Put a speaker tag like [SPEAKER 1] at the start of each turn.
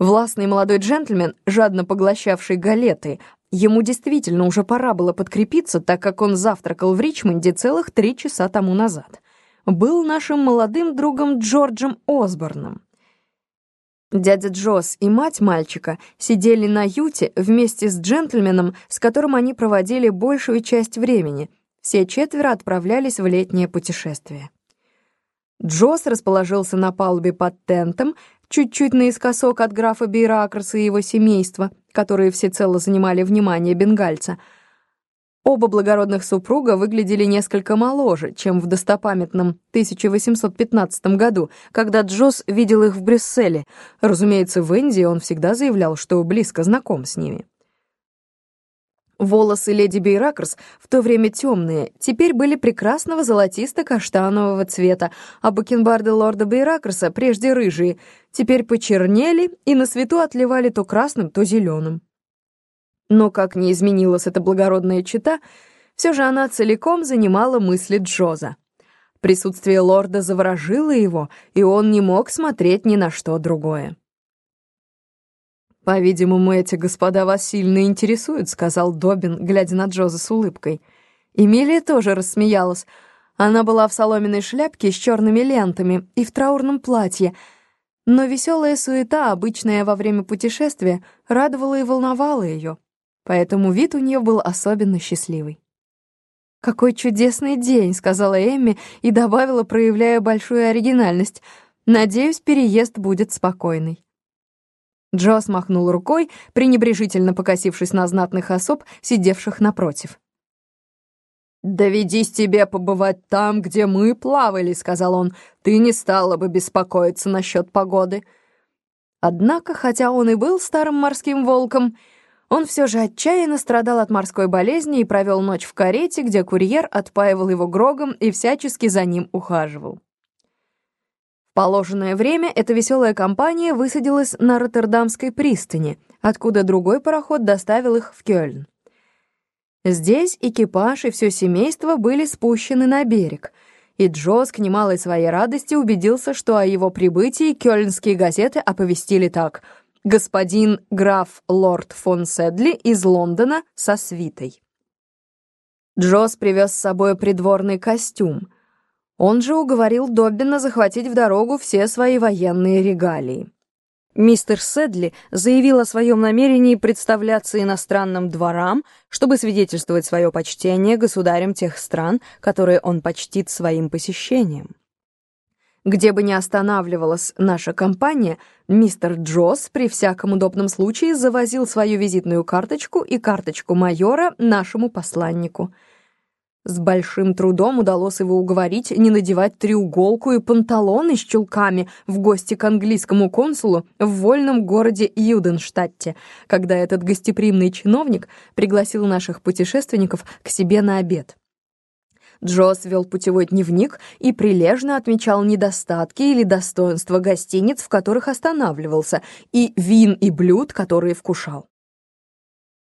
[SPEAKER 1] Властный молодой джентльмен, жадно поглощавший галеты, ему действительно уже пора было подкрепиться, так как он завтракал в Ричмонде целых три часа тому назад. Был нашим молодым другом Джорджем Осборном. Дядя Джосс и мать мальчика сидели на юте вместе с джентльменом, с которым они проводили большую часть времени. Все четверо отправлялись в летнее путешествие. Джосс расположился на палубе под тентом, чуть-чуть наискосок от графа Бейракроса и его семейства, которые всецело занимали внимание бенгальца. Оба благородных супруга выглядели несколько моложе, чем в достопамятном 1815 году, когда Джосс видел их в Брюсселе. Разумеется, в Индии он всегда заявлял, что близко знаком с ними. Волосы леди Бейракерс, в то время темные, теперь были прекрасного золотисто-каштанового цвета, а бакенбарды лорда Бейракерса, прежде рыжие, теперь почернели и на свету отливали то красным, то зеленым. Но как не изменилась эта благородная чита, все же она целиком занимала мысли Джоза. Присутствие лорда заворожило его, и он не мог смотреть ни на что другое. «По-видимому, эти господа вас сильно интересуют», — сказал Добин, глядя на Джоза с улыбкой. Эмилия тоже рассмеялась. Она была в соломенной шляпке с черными лентами и в траурном платье, но веселая суета, обычная во время путешествия, радовала и волновала ее, поэтому вид у нее был особенно счастливый. «Какой чудесный день», — сказала Эмми и добавила, проявляя большую оригинальность. «Надеюсь, переезд будет спокойный». Джо смахнул рукой, пренебрежительно покосившись на знатных особ, сидевших напротив. «Доведись тебе побывать там, где мы плавали», — сказал он. «Ты не стала бы беспокоиться насчет погоды». Однако, хотя он и был старым морским волком, он все же отчаянно страдал от морской болезни и провел ночь в карете, где курьер отпаивал его грогом и всячески за ним ухаживал положенное время эта веселая компания высадилась на Роттердамской пристани, откуда другой пароход доставил их в Кёльн. Здесь экипаж и все семейство были спущены на берег, и Джоз к немалой своей радости убедился, что о его прибытии кёльнские газеты оповестили так «Господин граф лорд фон Седли из Лондона со свитой». Джоз привез с собой придворный костюм — он же уговорил Доббина захватить в дорогу все свои военные регалии. Мистер Седли заявил о своем намерении представляться иностранным дворам, чтобы свидетельствовать свое почтение государям тех стран, которые он почтит своим посещением. Где бы ни останавливалась наша компания, мистер Джосс при всяком удобном случае завозил свою визитную карточку и карточку майора нашему посланнику — с большим трудом удалось его уговорить не надевать треуголку и панталоны с чулками в гости к английскому консулу в вольном городе Юденштадте, когда этот гостеприимный чиновник пригласил наших путешественников к себе на обед. Джосс вел путевой дневник и прилежно отмечал недостатки или достоинства гостиниц, в которых останавливался, и вин и блюд, которые вкушал.